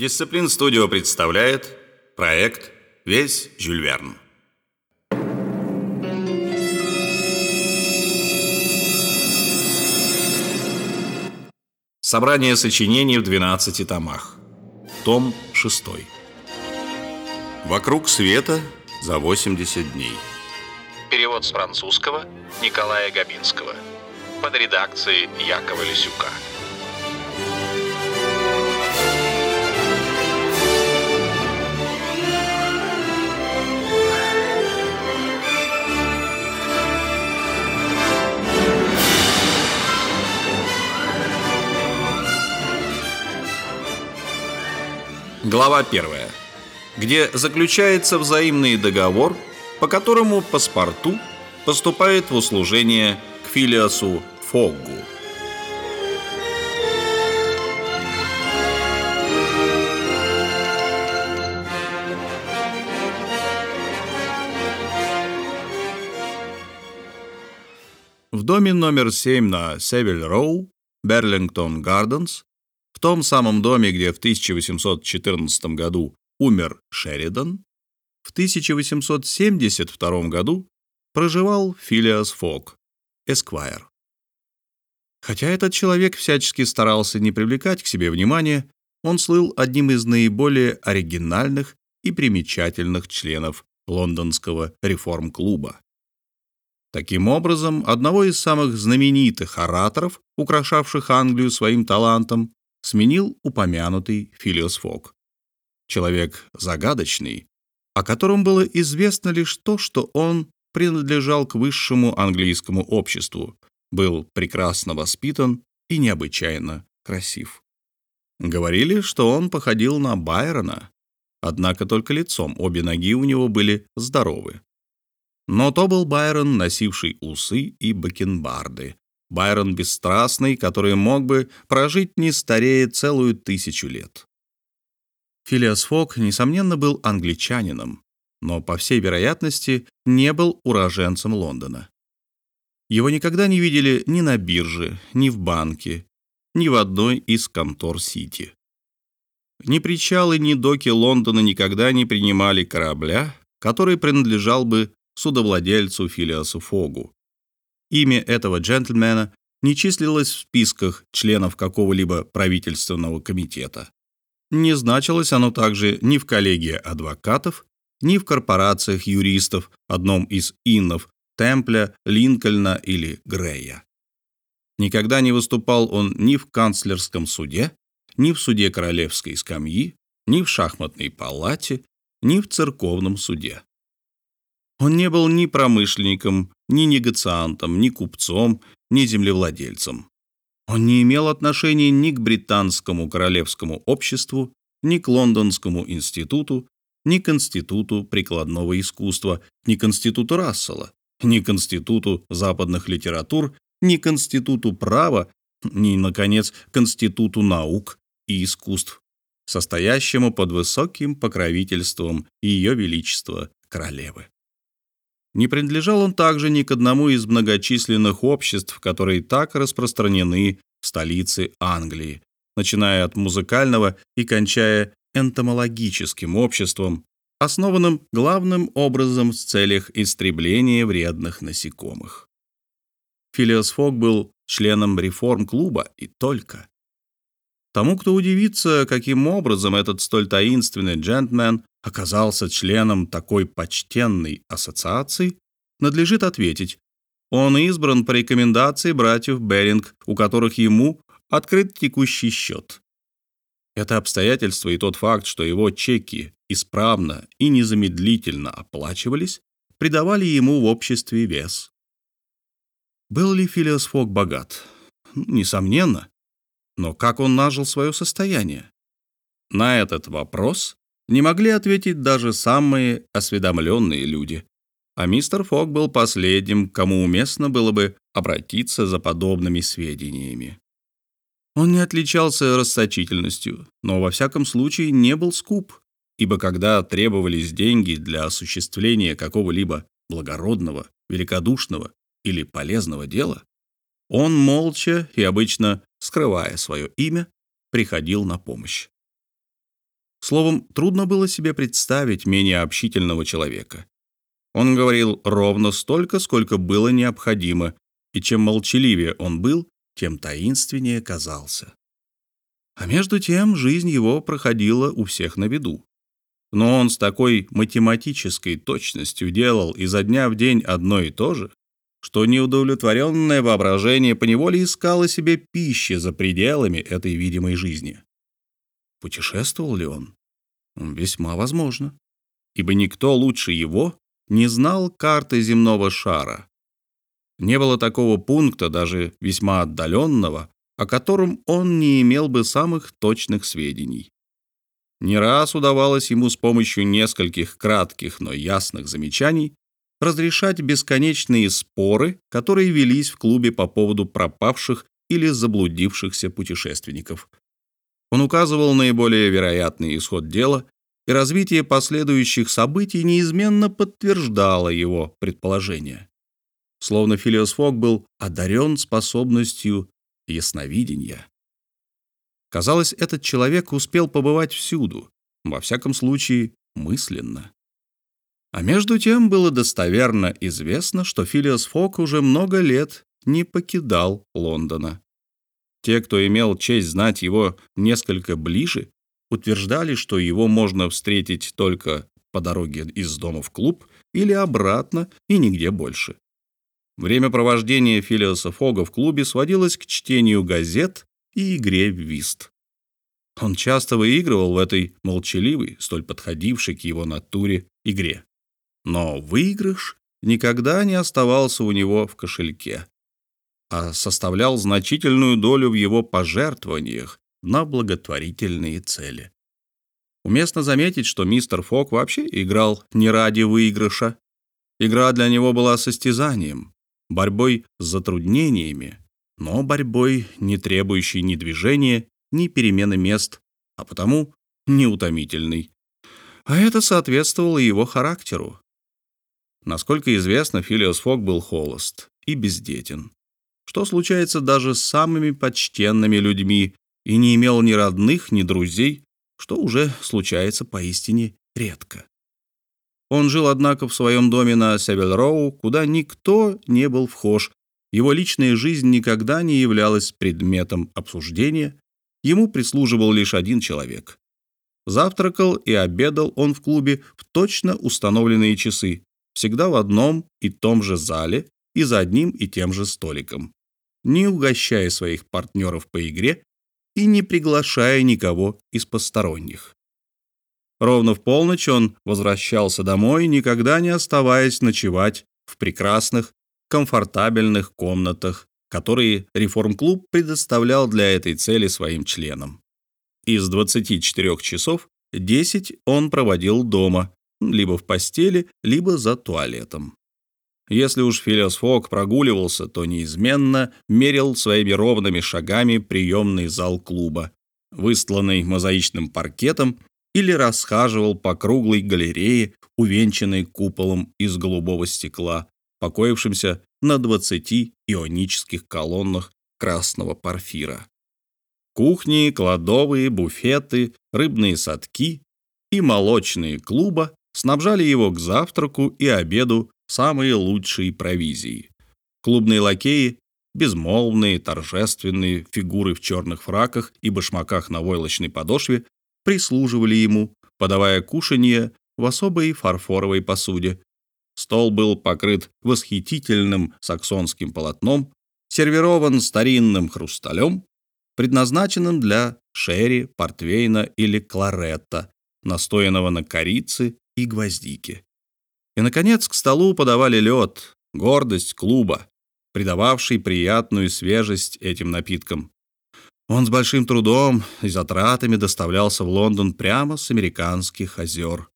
Дисциплин Студио представляет проект «Весь Жюль Верн». Собрание сочинений в 12 томах. Том 6. «Вокруг света за 80 дней». Перевод с французского Николая Габинского. Под редакцией Якова Лисюка. Глава 1. Где заключается взаимный договор, по которому паспорту поступает в услужение к Филиасу Фоггу. В доме номер 7 на Севиль-Роу, Берлингтон Гарденс, в том самом доме, где в 1814 году умер Шеридан, в 1872 году проживал Филиас Фок, Эсквайр. Хотя этот человек всячески старался не привлекать к себе внимания, он слыл одним из наиболее оригинальных и примечательных членов лондонского реформ-клуба. Таким образом, одного из самых знаменитых ораторов, украшавших Англию своим талантом, сменил упомянутый Филиос Фок. Человек загадочный, о котором было известно лишь то, что он принадлежал к высшему английскому обществу, был прекрасно воспитан и необычайно красив. Говорили, что он походил на Байрона, однако только лицом обе ноги у него были здоровы. Но то был Байрон, носивший усы и бакенбарды, Байрон бесстрастный, который мог бы прожить не старее целую тысячу лет. Филиас Фок, несомненно, был англичанином, но, по всей вероятности, не был уроженцем Лондона. Его никогда не видели ни на бирже, ни в банке, ни в одной из контор Сити. Ни причалы, ни доки Лондона никогда не принимали корабля, который принадлежал бы судовладельцу Филиасу Фогу, Имя этого джентльмена не числилось в списках членов какого-либо правительственного комитета. Не значилось оно также ни в коллегии адвокатов, ни в корпорациях юристов, одном из иннов Темпля, Линкольна или Грея. Никогда не выступал он ни в канцлерском суде, ни в суде королевской скамьи, ни в шахматной палате, ни в церковном суде. Он не был ни промышленником, ни негациантом, ни купцом, ни землевладельцем. Он не имел отношения ни к британскому королевскому обществу, ни к Лондонскому институту, ни к Институту прикладного искусства, ни к Институту Рассела, ни к Институту западных литератур, ни к Институту права, ни, наконец, к Институту наук и искусств, состоящему под высоким покровительством Ее Величества Королевы. Не принадлежал он также ни к одному из многочисленных обществ, которые так распространены в столице Англии, начиная от музыкального и кончая энтомологическим обществом, основанным главным образом в целях истребления вредных насекомых. Филиас Фок был членом реформ-клуба и только. Тому, кто удивится, каким образом этот столь таинственный джентльмен оказался членом такой почтенной ассоциации, надлежит ответить, он избран по рекомендации братьев Беринг, у которых ему открыт текущий счет. Это обстоятельство и тот факт, что его чеки исправно и незамедлительно оплачивались, придавали ему в обществе вес. Был ли Филиас Фок богат? Несомненно. Но как он нажил свое состояние? На этот вопрос не могли ответить даже самые осведомленные люди. А мистер Фок был последним, кому уместно было бы обратиться за подобными сведениями. Он не отличался расточительностью, но во всяком случае не был скуп, ибо когда требовались деньги для осуществления какого-либо благородного, великодушного или полезного дела, он молча и обычно, скрывая свое имя, приходил на помощь. Словом, трудно было себе представить менее общительного человека. Он говорил ровно столько, сколько было необходимо, и чем молчаливее он был, тем таинственнее казался. А между тем жизнь его проходила у всех на виду. Но он с такой математической точностью делал изо дня в день одно и то же, что неудовлетворенное воображение поневоле искало себе пищи за пределами этой видимой жизни. Путешествовал ли он? Весьма возможно, ибо никто лучше его не знал карты земного шара. Не было такого пункта, даже весьма отдаленного, о котором он не имел бы самых точных сведений. Не раз удавалось ему с помощью нескольких кратких, но ясных замечаний разрешать бесконечные споры, которые велись в клубе по поводу пропавших или заблудившихся путешественников. Он указывал наиболее вероятный исход дела, и развитие последующих событий неизменно подтверждало его предположение. Словно Филиос Фок был одарен способностью ясновидения. Казалось, этот человек успел побывать всюду, во всяком случае, мысленно. А между тем было достоверно известно, что Филиос Фок уже много лет не покидал Лондона. Те, кто имел честь знать его несколько ближе, утверждали, что его можно встретить только по дороге из дома в клуб или обратно и нигде больше. Время провождения Филиоса Фога в клубе сводилось к чтению газет и игре в вист. Он часто выигрывал в этой молчаливой, столь подходившей к его натуре, игре. Но выигрыш никогда не оставался у него в кошельке, а составлял значительную долю в его пожертвованиях на благотворительные цели. Уместно заметить, что мистер Фок вообще играл не ради выигрыша. Игра для него была состязанием, борьбой с затруднениями, но борьбой, не требующей ни движения, ни перемены мест, а потому неутомительной. А это соответствовало его характеру. Насколько известно, Филиос Фок был холост и бездетен, что случается даже с самыми почтенными людьми, и не имел ни родных, ни друзей, что уже случается поистине редко. Он жил, однако, в своем доме на Севелроу, куда никто не был вхож. Его личная жизнь никогда не являлась предметом обсуждения. Ему прислуживал лишь один человек. Завтракал и обедал он в клубе в точно установленные часы, всегда в одном и том же зале и за одним и тем же столиком, не угощая своих партнеров по игре и не приглашая никого из посторонних. Ровно в полночь он возвращался домой, никогда не оставаясь ночевать в прекрасных, комфортабельных комнатах, которые реформ-клуб предоставлял для этой цели своим членам. Из 24 часов 10 он проводил дома, либо в постели, либо за туалетом. Если уж Филиос Фок прогуливался, то неизменно мерил своими ровными шагами приемный зал клуба, выстланный мозаичным паркетом или расхаживал по круглой галерее, увенчанной куполом из голубого стекла, покоившимся на 20 ионических колоннах красного порфира. Кухни, кладовые, буфеты, рыбные садки и молочные клуба снабжали его к завтраку и обеду самой лучшей провизией. Клубные лакеи безмолвные, торжественные фигуры в черных фраках и башмаках на войлочной подошве прислуживали ему, подавая кушанье в особой фарфоровой посуде. Стол был покрыт восхитительным саксонским полотном, сервирован старинным хрусталем, предназначенным для шерри, портвейна или кларетта, настоянного на корице и гвоздике. И, наконец, к столу подавали лед, гордость клуба, придававший приятную свежесть этим напиткам. Он с большим трудом и затратами доставлялся в Лондон прямо с американских озер.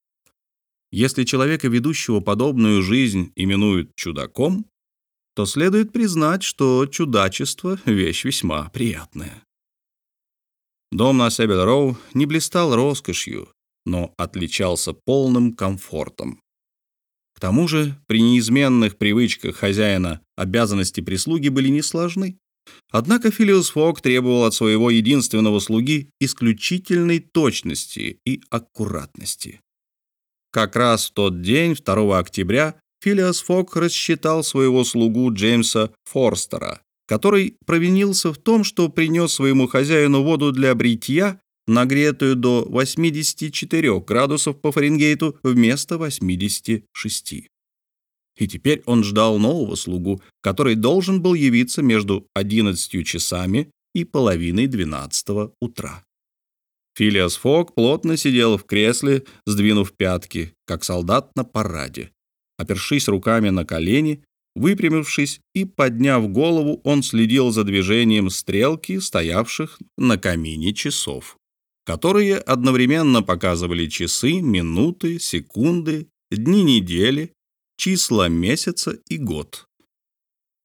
Если человека, ведущего подобную жизнь, именуют чудаком, то следует признать, что чудачество — вещь весьма приятная. Дом на Себель-Роу не блистал роскошью, но отличался полным комфортом. К тому же, при неизменных привычках хозяина обязанности прислуги были несложны. Однако Филиус Фок требовал от своего единственного слуги исключительной точности и аккуратности. Как раз в тот день, 2 октября, Филиас Фок рассчитал своего слугу Джеймса Форстера, который провинился в том, что принес своему хозяину воду для бритья, нагретую до 84 градусов по Фаренгейту вместо 86. И теперь он ждал нового слугу, который должен был явиться между 11 часами и половиной 12 утра. Филиас Фок плотно сидел в кресле, сдвинув пятки, как солдат на параде. Опершись руками на колени, выпрямившись и подняв голову, он следил за движением стрелки, стоявших на камине часов, которые одновременно показывали часы, минуты, секунды, дни недели, числа месяца и год.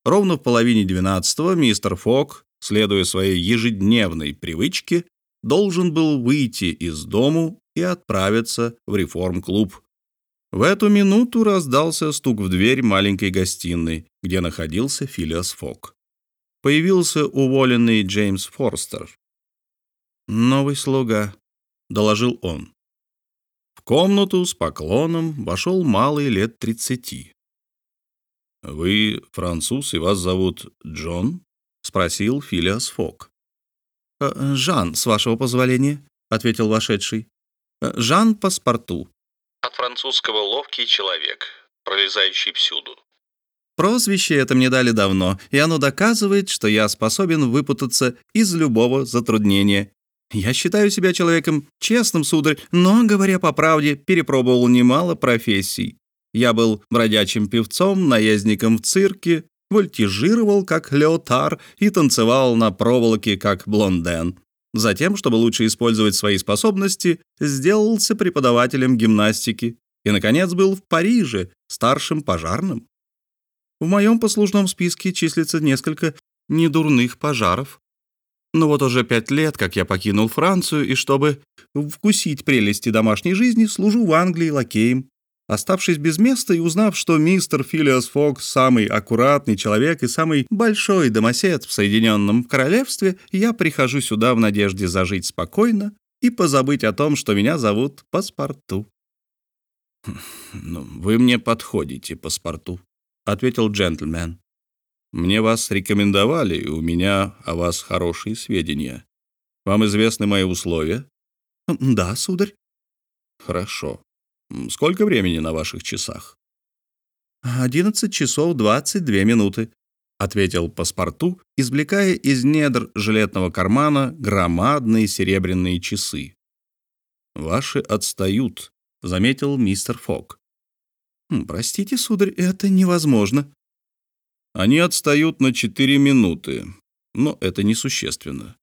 Ровно в половине двенадцатого мистер Фок, следуя своей ежедневной привычке, должен был выйти из дому и отправиться в реформ-клуб. В эту минуту раздался стук в дверь маленькой гостиной, где находился Филиас Фок. Появился уволенный Джеймс Форстер. «Новый слуга», — доложил он. В комнату с поклоном вошел малый лет тридцати. «Вы француз, и вас зовут Джон?» — спросил Филиас Фок. «Э, «Жан, с вашего позволения», — ответил вошедший. «Э, «Жан паспорту». От французского «ловкий человек», пролезающий всюду. Прозвище это мне дали давно, и оно доказывает, что я способен выпутаться из любого затруднения. Я считаю себя человеком честным, сударь, но, говоря по правде, перепробовал немало профессий. Я был бродячим певцом, наездником в цирке, вольтижировал, как леотар, и танцевал на проволоке, как блонден. Затем, чтобы лучше использовать свои способности, сделался преподавателем гимнастики и, наконец, был в Париже старшим пожарным. В моем послужном списке числится несколько недурных пожаров. Но вот уже пять лет, как я покинул Францию, и чтобы вкусить прелести домашней жизни, служу в Англии лакеем. Оставшись без места и узнав, что мистер Филиас Фокс самый аккуратный человек и самый большой домосед в Соединенном Королевстве, я прихожу сюда в надежде зажить спокойно и позабыть о том, что меня зовут Паспорту. «Ну, вы мне подходите, Паспорту», — ответил джентльмен. Мне вас рекомендовали, и у меня о вас хорошие сведения. Вам известны мои условия? Да, сударь. Хорошо. Сколько времени на ваших часах? «Одиннадцать часов двадцать две минуты», — ответил паспорту, извлекая из недр жилетного кармана громадные серебряные часы. «Ваши отстают», — заметил мистер Фок. «Простите, сударь, это невозможно», они отстают на 4 минуты, но это несущественно.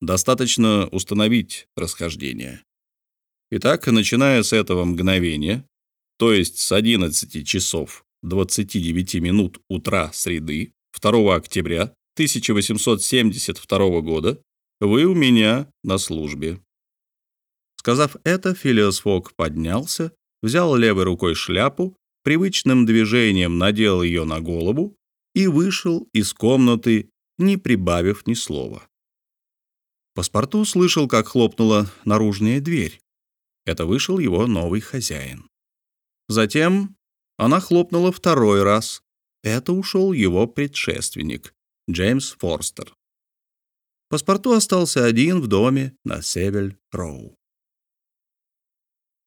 Достаточно установить расхождение. Итак, начиная с этого мгновения, то есть с 11 часов 29 минут утра среды 2 октября 1872 года, вы у меня на службе. Сказав это, Филиос Фок поднялся, взял левой рукой шляпу, привычным движением надел ее на голову и вышел из комнаты, не прибавив ни слова. Паспорту слышал, как хлопнула наружная дверь. Это вышел его новый хозяин. Затем она хлопнула второй раз. Это ушел его предшественник, Джеймс Форстер. Паспорту остался один в доме на Севель-Роу.